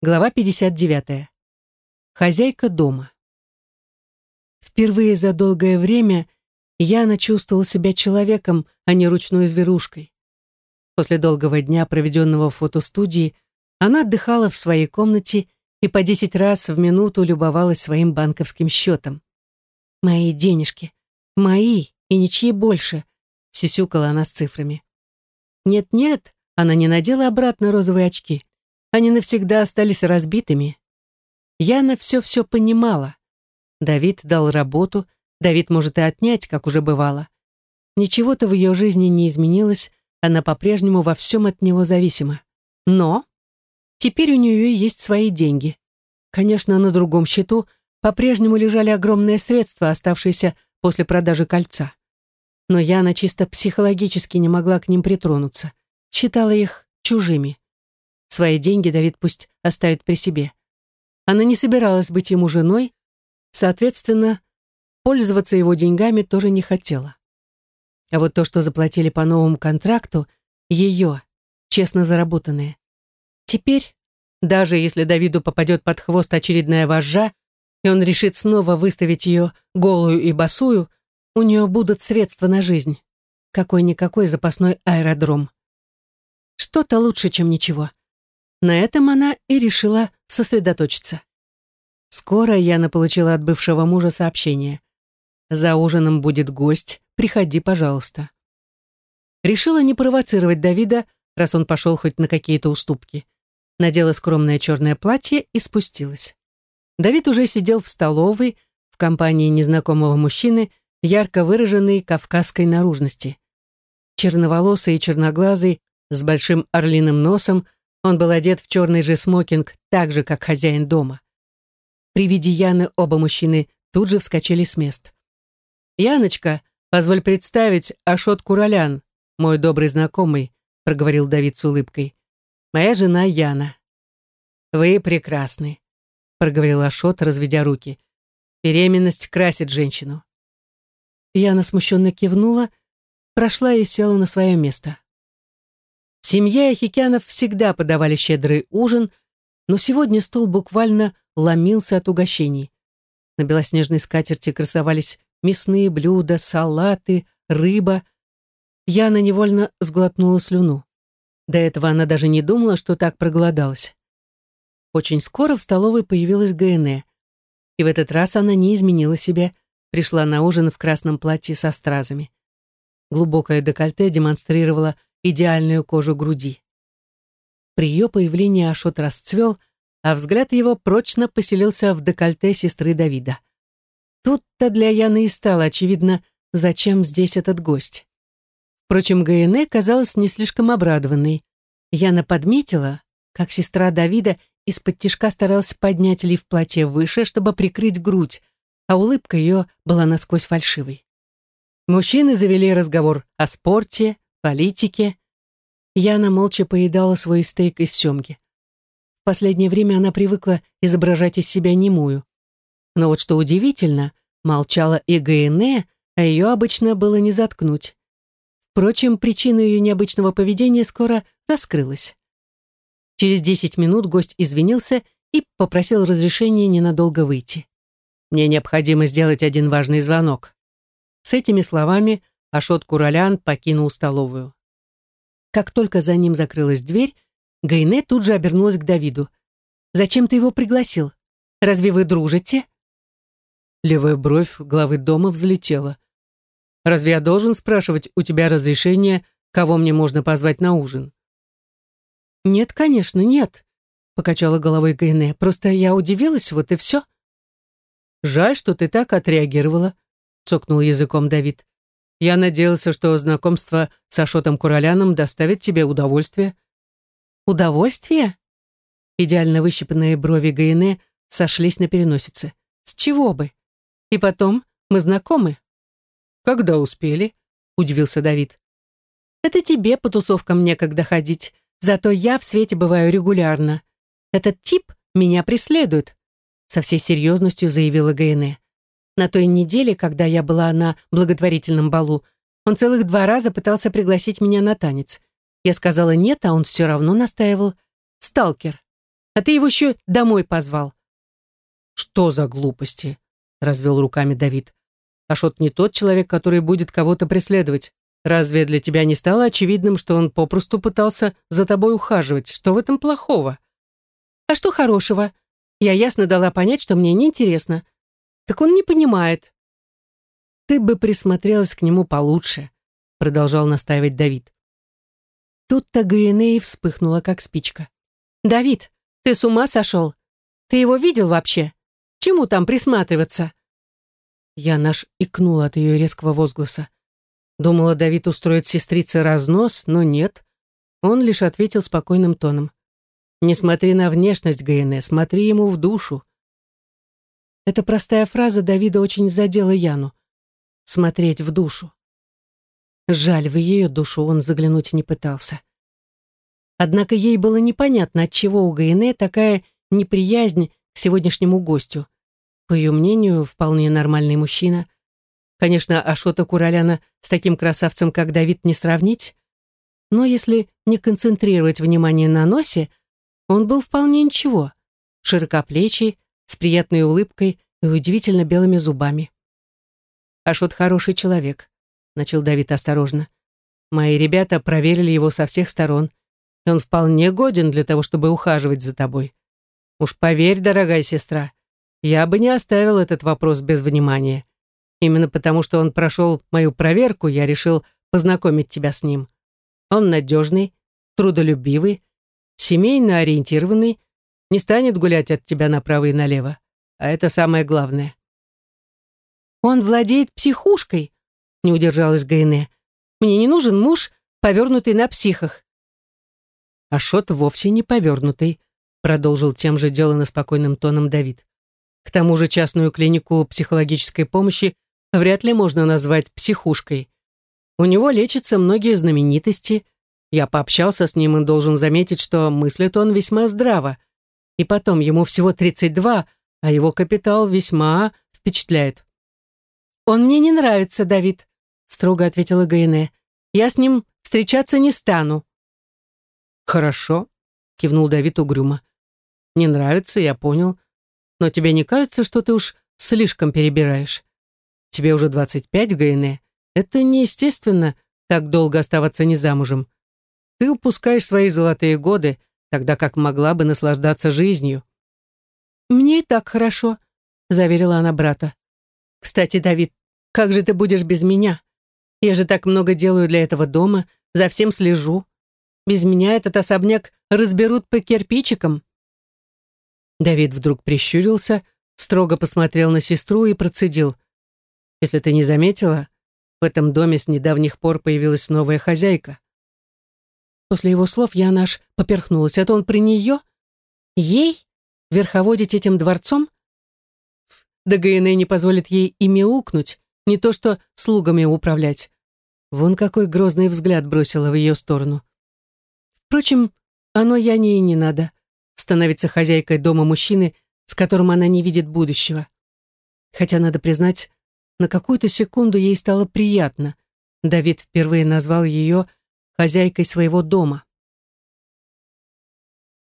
Глава 59. Хозяйка дома. Впервые за долгое время Яна чувствовала себя человеком, а не ручной зверушкой. После долгого дня, проведенного в фотостудии, она отдыхала в своей комнате и по десять раз в минуту любовалась своим банковским счетом. «Мои денежки, мои и ничьи больше», — сюсюкала она с цифрами. «Нет-нет», — она не надела обратно розовые очки. Они навсегда остались разбитыми. Яна все-все понимала. Давид дал работу, Давид может и отнять, как уже бывало. Ничего-то в ее жизни не изменилось, она по-прежнему во всем от него зависима. Но теперь у нее есть свои деньги. Конечно, на другом счету по-прежнему лежали огромные средства, оставшиеся после продажи кольца. Но Яна чисто психологически не могла к ним притронуться, считала их чужими. Свои деньги Давид пусть оставит при себе. Она не собиралась быть ему женой, соответственно, пользоваться его деньгами тоже не хотела. А вот то, что заплатили по новому контракту, ее, честно заработанные. Теперь, даже если Давиду попадет под хвост очередная вожжа, и он решит снова выставить ее голую и босую, у нее будут средства на жизнь. Какой-никакой запасной аэродром. Что-то лучше, чем ничего. На этом она и решила сосредоточиться. Скоро Яна получила от бывшего мужа сообщение. «За ужином будет гость, приходи, пожалуйста». Решила не провоцировать Давида, раз он пошел хоть на какие-то уступки. Надела скромное черное платье и спустилась. Давид уже сидел в столовой в компании незнакомого мужчины, ярко выраженной кавказской наружности. Черноволосый и черноглазый, с большим орлиным носом, он был одет в черный же смокинг, так же, как хозяин дома. При виде Яны оба мужчины тут же вскочили с мест. «Яночка, позволь представить Ашот Куралян, мой добрый знакомый», проговорил Давид с улыбкой. «Моя жена Яна». «Вы прекрасны», проговорил Ашот, разведя руки. «Беременность красит женщину». Яна смущенно кивнула, прошла и села на свое место. Семья Ахикянов всегда подавали щедрый ужин, но сегодня стол буквально ломился от угощений. На белоснежной скатерти красовались мясные блюда, салаты, рыба. Яна невольно сглотнула слюну. До этого она даже не думала, что так проголодалась. Очень скоро в столовой появилась ГНЭ. И в этот раз она не изменила себе, пришла на ужин в красном платье со стразами. Глубокое декольте демонстрировало идеальную кожу груди. При ее появлении Ашот расцвел, а взгляд его прочно поселился в декольте сестры Давида. Тут-то для Яны и стало очевидно, зачем здесь этот гость. Впрочем, Гаене казалась не слишком обрадованной. Яна подметила, как сестра Давида из-под тишка старалась поднять лиф платья выше, чтобы прикрыть грудь, а улыбка ее была насквозь фальшивой. Мужчины завели разговор о спорте, политике. Яна молча поедала свой стейк из семги. В последнее время она привыкла изображать из себя немую. Но вот что удивительно, молчала и ГНЭ, а ее обычно было не заткнуть. Впрочем, причина ее необычного поведения скоро раскрылась. Через десять минут гость извинился и попросил разрешения ненадолго выйти. «Мне необходимо сделать один важный звонок». С этими словами Ашот Куралян покинул столовую. Как только за ним закрылась дверь, Гайне тут же обернулась к Давиду. «Зачем ты его пригласил? Разве вы дружите?» Левая бровь главы дома взлетела. «Разве я должен спрашивать у тебя разрешение, кого мне можно позвать на ужин?» «Нет, конечно, нет», — покачала головой Гайне. «Просто я удивилась, вот и все». «Жаль, что ты так отреагировала», — цокнул языком Давид. Я надеялся, что знакомство с Ашотом Кураляном доставит тебе удовольствие». «Удовольствие?» Идеально выщипанные брови Гаине сошлись на переносице. «С чего бы? И потом, мы знакомы». «Когда успели?» — удивился Давид. «Это тебе по тусовкам некогда ходить, зато я в свете бываю регулярно. Этот тип меня преследует», — со всей серьезностью заявила Гаине. На той неделе, когда я была на благотворительном балу, он целых два раза пытался пригласить меня на танец. Я сказала нет, а он все равно настаивал. Сталкер. А ты его еще домой позвал. Что за глупости? Развел руками Давид. Ашот не тот человек, который будет кого-то преследовать. Разве для тебя не стало очевидным, что он попросту пытался за тобой ухаживать? Что в этом плохого? А что хорошего? Я ясно дала понять, что мне неинтересно. Так он не понимает. Ты бы присмотрелась к нему получше, продолжал настаивать Давид. Тут-то Гаенеи вспыхнула, как спичка. «Давид, ты с ума сошел? Ты его видел вообще? Чему там присматриваться?» Я наш икнула от ее резкого возгласа. Думала, Давид устроит сестрице разнос, но нет. Он лишь ответил спокойным тоном. «Не смотри на внешность, Гаене, смотри ему в душу». Эта простая фраза Давида очень задела Яну. «Смотреть в душу». Жаль, в ее душу он заглянуть не пытался. Однако ей было непонятно, отчего у Гаине такая неприязнь к сегодняшнему гостю. По ее мнению, вполне нормальный мужчина. Конечно, Ашота Кураляна с таким красавцем, как Давид, не сравнить, но если не концентрировать внимание на носе, он был вполне ничего. Широкоплечий, приятной улыбкой и удивительно белыми зубами. Ашот хороший человек начал Давид осторожно. Мои ребята проверили его со всех сторон, и он вполне годен для того, чтобы ухаживать за тобой. Уж поверь, дорогая сестра, я бы не оставил этот вопрос без внимания. Именно потому, что он прошел мою проверку, я решил познакомить тебя с ним. Он надежный, трудолюбивый, семейно ориентированный, не станет гулять от тебя направо и налево. А это самое главное. Он владеет психушкой, не удержалась Гайне. «Мне не нужен муж, повернутый на психах». «Ашот вовсе не повернутый», продолжил тем же делано спокойным тоном Давид. «К тому же частную клинику психологической помощи вряд ли можно назвать психушкой. У него лечатся многие знаменитости. Я пообщался с ним и должен заметить, что мыслит он весьма здраво. И потом, ему всего 32, а его капитал весьма впечатляет. «Он мне не нравится, Давид», строго ответила Гайне. «Я с ним встречаться не стану». «Хорошо», — кивнул Давид угрюмо. «Не нравится, я понял. Но тебе не кажется, что ты уж слишком перебираешь? Тебе уже двадцать пять, Гайне. Это неестественно, так долго оставаться не замужем. Ты упускаешь свои золотые годы, тогда как могла бы наслаждаться жизнью». «Мне и так хорошо», — заверила она брата. «Кстати, Давид, как же ты будешь без меня? Я же так много делаю для этого дома, за всем слежу. Без меня этот особняк разберут по кирпичикам». Давид вдруг прищурился, строго посмотрел на сестру и процедил. «Если ты не заметила, в этом доме с недавних пор появилась новая хозяйка». После его слов я наш поперхнулась. Это он при нее? Ей? Верховодить этим дворцом? Да ГНЭ не позволит ей и мяукнуть, не то что слугами управлять. Вон какой грозный взгляд бросила в ее сторону. Впрочем, оно я не и не надо. Становиться хозяйкой дома мужчины, с которым она не видит будущего. Хотя, надо признать, на какую-то секунду ей стало приятно. Давид впервые назвал ее хозяйкой своего дома.